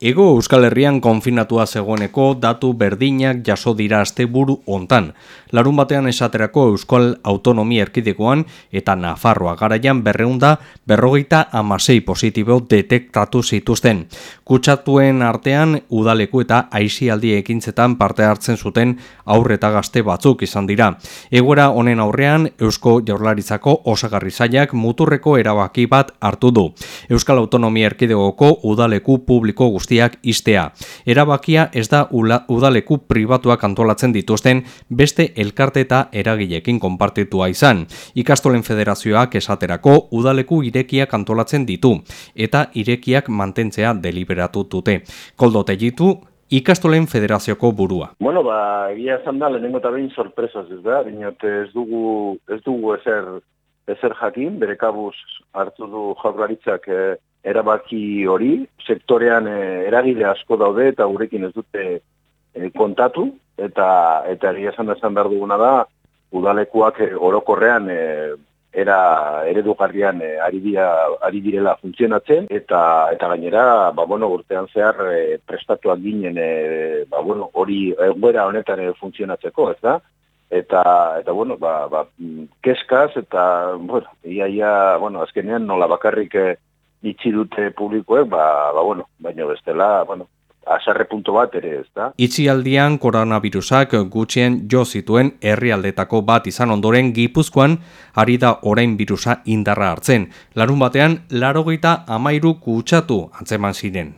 Ego Euskal Herrian konfinatua zegoeneko datu berdinak jaso dira asteburu hontan. Larun batean esaterako Euskal Autonomia Erkidegoan eta Nafarroa garaian berreunda berrogeita amasei positibo detektatu zituzten. Kutsatuen artean udaleku eta aizialdi ekintzetan parte hartzen zuten aurreta gazte batzuk izan dira. Egoera honen aurrean Eusko Jaurlaritzako osagarri zaiak muturreko erabaki bat hartu du. Euskal Autonomia Erkidegoko udaleku publiko guztiak istea. Erabakia ez da udaleku pribatuak antolatzen dituzten beste elkarte eta eragilekin konpartitua izan. Ikastolen federazioak esaterako udaleku irekiak antolatzen ditu eta irekiak mantentzea deliberatu dute. Koldo tegitu, Ikastolen Federazioko burua. Bueno, ba, egia esan da, lehenengo eta behin sorpresaz, ez da? ez dugu, ez dugu ezer, ezer jakin, bere kabuz hartu du jaurlaritzak eh, erabaki hori, sektorean e, eragile asko daude eta gurekin ez dute e, kontatu, eta eta egia esan esan behar duguna da, udalekuak e, orokorrean e, era eredugarrian e, ari, dira, ari direla funtzionatzen, eta eta gainera, ba, bueno, urtean zehar e, prestatuak ginen e, ba, bueno, hori egoera honetan e, funtzionatzeko, ez da? Eta, eta bueno, ba, ba, keskaz, eta, bueno, ia, ia, bueno, azkenean nola bakarrik itxi dute publikoek, ba, ba bueno, baina bestela, bueno, asarre punto bat ere ez da. Itxialdian koronavirusak gutxien jo zituen herrialdetako bat izan ondoren gipuzkoan ari da orain virusa indarra hartzen. Larun batean, larogeita amairu kutsatu antzeman ziren.